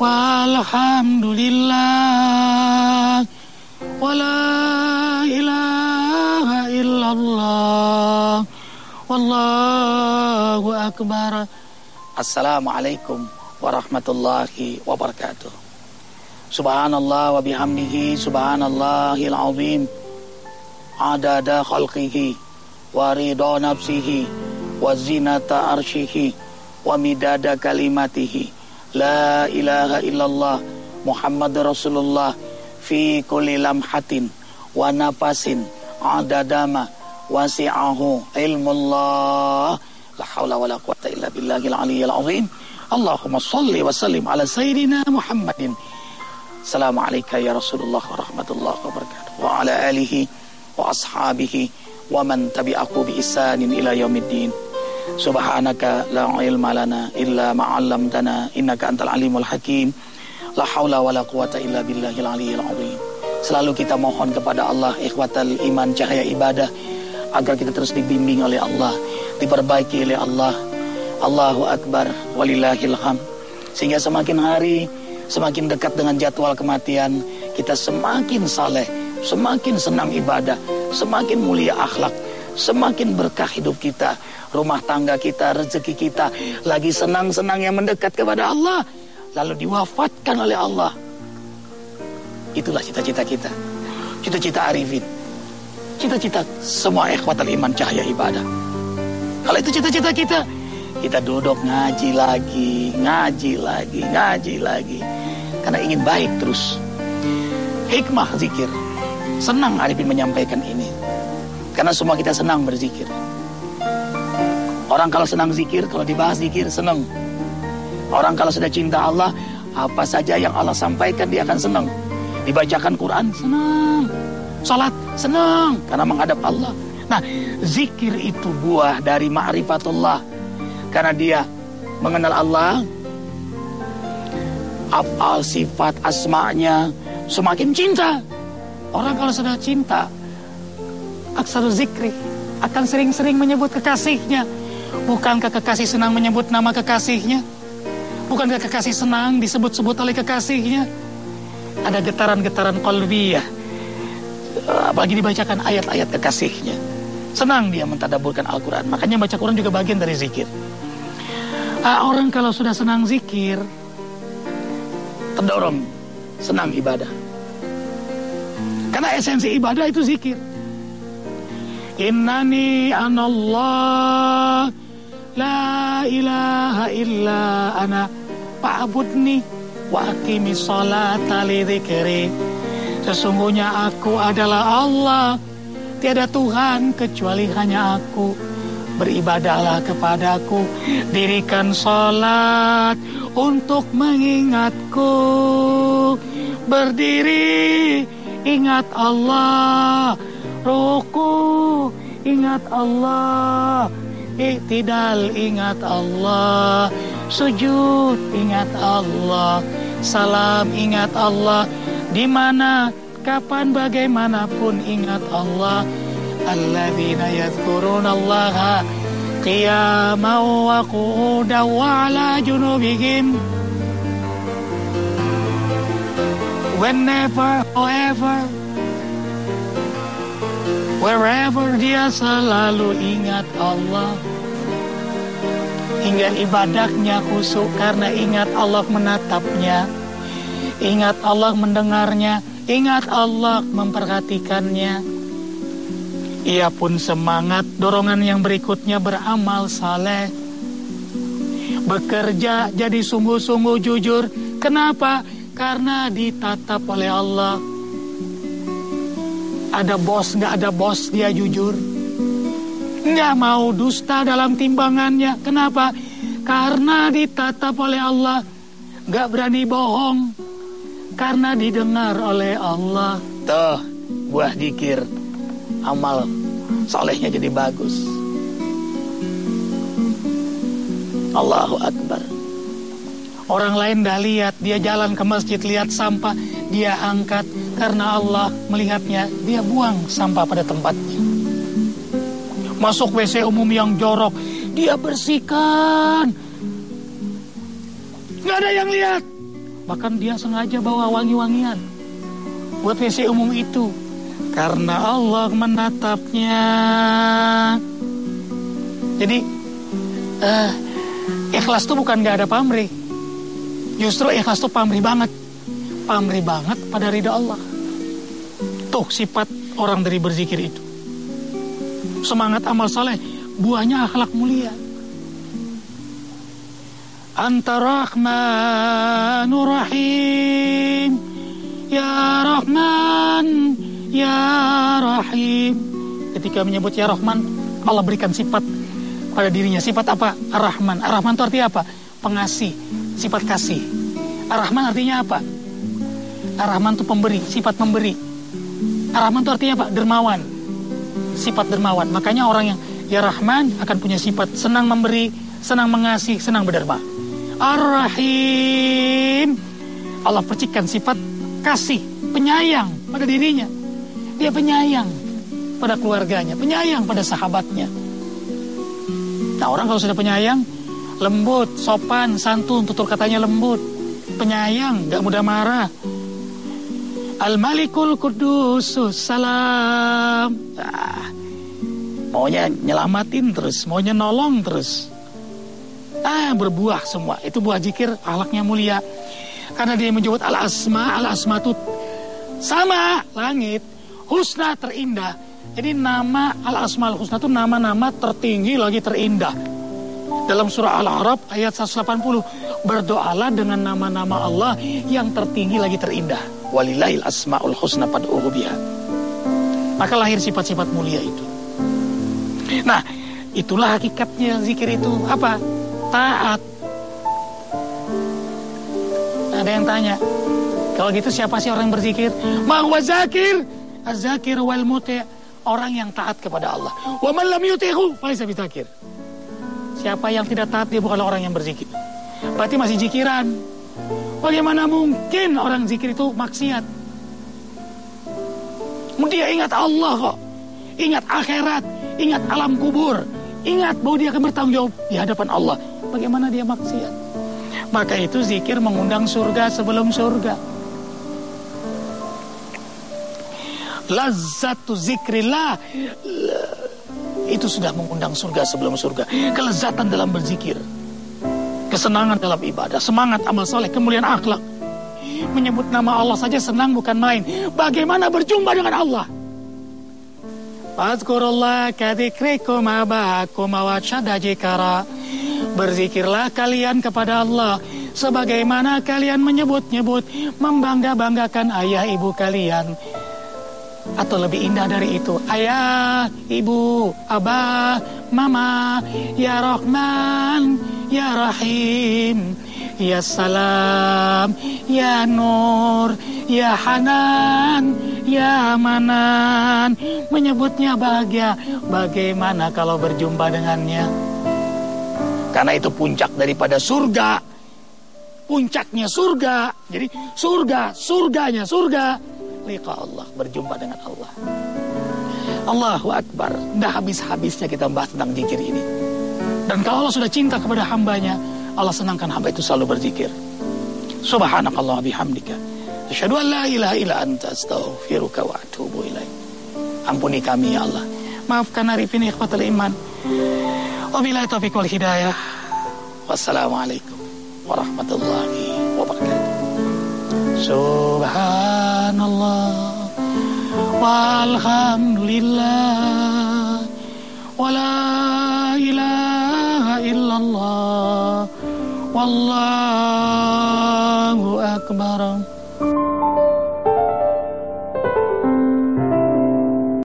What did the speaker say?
walhamdulillah. Wala ilaha illallah. Wallahu akbar. Assalamualaikum warahmatullahi wabarakatuh. Subhanallah wa bihamdihi subhanallahil azim. Adada khalqihi wa ridha nafsihi wa zinata arshihi wa midada kalimatihi la ilaha illallah Muhammad Rasulullah fi kulli lamhatin wa nafasin adadama wasi'ahu ilmullah la haula wala quwata illa billahil aliyyil azim Allahumma salli wa sallim ala sayyidina Muhammadin Assalamualaikum ya Rasulullah wa rahmatullahi wa barakatuh wa ala alihi wa ashabihi wa man tabi'ahu bi isanin ila yaumiddin Subhanaka la ilma lana illa ma 'allamtana innaka antal alimul hakim. La haula wala quwata illa billahil aliyyil azim. Selalu kita mohon kepada Allah ikhwatal iman cahaya ibadah agar kita terus dibimbing oleh Allah, diperbaiki oleh Allah. Allahu akbar walillahil ham. Sehingga semakin hari semakin dekat dengan jadwal kematian, kita semakin saleh, semakin senang ibadah, semakin mulia akhlak, semakin berkah hidup kita, rumah tangga kita, rezeki kita lagi senang-senang yang mendekat kepada Allah, lalu diwafatkan oleh Allah. Itulah cita-cita kita. Cita-cita arifin. Cita-cita semua ikhwatal iman cahaya ibadah. Kalau itu cita-cita kita, kita duduk ngaji lagi, ngaji lagi, ngaji lagi. Karena ingin baik terus. Hikmah zikir. Senang Arifin menyampaikan ini. Karena semua kita senang berzikir. Orang kalau senang zikir, kalau dibahas zikir, senang. Orang kalau sudah cinta Allah, apa saja yang Allah sampaikan dia akan senang. Dibacakan Quran, senang. Salat, senang. Karena menghadap Allah. Nah, zikir itu buah dari ma'rifatullah. Karena dia mengenal Allah, afal sifat asma'nya semakin cinta. Orang kalau sudah cinta, aksar zikri akan sering-sering menyebut kekasihnya Bukankah kekasih senang menyebut nama kekasihnya? Bukankah kekasih senang disebut-sebut oleh kekasihnya? Ada getaran-getaran kolbiyah. Apalagi dibacakan ayat-ayat kekasihnya. Senang dia mentadaburkan Al-Quran. Makanya baca Quran juga bagian dari zikir. Ah, orang kalau sudah senang zikir, terdorong senang ibadah. Karena esensi ibadah itu zikir. Innani La ilaha illa ana fa'budni wa aqimi salata li dzikri. Sesungguhnya aku adalah Allah, tiada Tuhan kecuali hanya aku. Beribadahlah kepadaku, dirikan salat untuk mengingatku. Berdiri, ingat Allah. Ruku, ingat Allah. Iktidal ingat Allah. Sujud ingat Allah. Salam ingat Allah. Di mana kapan bagaimanapun ingat Allah. Alladzina yadhkuruna Allah. Qiyamau wa qu'udan wa ala junubihim. Whenever, however Wherever dia selalu ingat Allah. Hingga ibadahnya khusyuk karena ingat Allah menatapnya. Ingat Allah mendengarnya. Ingat Allah memperhatikannya. Ia pun semangat dorongan yang berikutnya beramal saleh. Bekerja jadi sungguh-sungguh jujur. Kenapa? Karena ditatap oleh Allah ada bos nggak ada bos dia jujur. Nggak mau dusta dalam timbangannya. Kenapa? Karena ditatap oleh Allah. Nggak berani bohong. Karena didengar oleh Allah. Tuh buah dikir. Amal solehnya jadi bagus. Allahu Akbar. Orang lain dah lihat, dia jalan ke masjid lihat sampah, dia angkat karena Allah melihatnya, dia buang sampah pada tempatnya. Masuk WC umum yang jorok, dia bersihkan Nggak ada yang lihat. Bahkan dia sengaja bawa wangi-wangian buat WC umum itu. Karena Allah menatapnya. Jadi uh, ikhlas itu bukan gak ada pamrih. Justru ikhlas itu pamrih banget. Pamrih banget pada ridha Allah. Tuh sifat orang dari berzikir itu. Semangat amal saleh, buahnya akhlak mulia. Anta Rahmanur Rahim Ya Rahman Ya Rahim Ketika menyebut Ya Rahman Allah berikan sifat pada dirinya Sifat apa? Ar-Rahman Ar-Rahman itu artinya apa? Pengasih Sifat kasih Ar-Rahman artinya apa? Ar-Rahman itu pemberi Sifat memberi Ar-Rahman itu artinya apa? Dermawan Sifat dermawan Makanya orang yang Ya Rahman akan punya sifat Senang memberi Senang mengasih Senang berderma Ar-Rahim. Allah percikan sifat kasih, penyayang pada dirinya. Dia penyayang pada keluarganya, penyayang pada sahabatnya. Nah orang kalau sudah penyayang, lembut, sopan, santun, tutur katanya lembut, penyayang, gak mudah marah. Al-Malikul Kudusus Salam. Nah, maunya nyelamatin terus, maunya nolong terus ah berbuah semua. Itu buah jikir ahlaknya mulia. Karena dia menyebut al-asma, al-asma itu sama langit, husna terindah. Jadi nama al-asma al-husna itu nama-nama tertinggi lagi terindah. Dalam surah Al-Arab ayat 180, berdoalah dengan nama-nama Allah yang tertinggi lagi terindah. Walillahil asmaul husna pad'uhu biha. Maka lahir sifat-sifat mulia itu. Nah, itulah hakikatnya zikir itu. Apa? taat. Ada yang tanya, kalau gitu siapa sih orang yang berzikir? Mahwa zakir, az-zakir wal muti' orang yang taat kepada Allah. Wa man lam yuti'hu. Siapa yang tidak taat dia bukanlah orang yang berzikir. Berarti masih zikiran. Bagaimana mungkin orang zikir itu maksiat? Dia ingat Allah kok. Ingat akhirat, ingat alam kubur, ingat bahwa dia akan bertanggung jawab di hadapan Allah bagaimana dia maksiat? Maka itu zikir mengundang surga sebelum surga. Lazatu zikrillah itu sudah mengundang surga sebelum surga. Kelezatan dalam berzikir. Kesenangan dalam ibadah, semangat amal soleh, kemuliaan akhlak. Menyebut nama Allah saja senang bukan main. Bagaimana berjumpa dengan Allah? Fazkurullah kadikrikum abakum awatsyadajikara. Berzikirlah kalian kepada Allah sebagaimana kalian menyebut-nyebut membangga-banggakan ayah ibu kalian atau lebih indah dari itu ayah, ibu, abah, mama, ya Rahman, ya Rahim, ya Salam, ya Nur, ya Hanan, ya Manan, menyebutnya bahagia. Bagaimana kalau berjumpa dengannya? Karena itu puncak daripada surga. Puncaknya surga. Jadi surga, surganya surga. Liqa Allah, berjumpa dengan Allah. Allahu Akbar. Tidak habis-habisnya kita membahas tentang zikir ini. Dan kalau Allah sudah cinta kepada hambanya, Allah senangkan hamba itu selalu berzikir. Subhanakallah bihamdika. Asyhadu an la ilaha illa anta astaghfiruka wa atubu ilaik. Ampuni kami ya Allah. Maafkan arifin ikhwatul iman. Wabillahi taufiq wal hidayah. Wassalamualaikum warahmatullahi wabarakatuh. Subhanallah walhamdulillah wala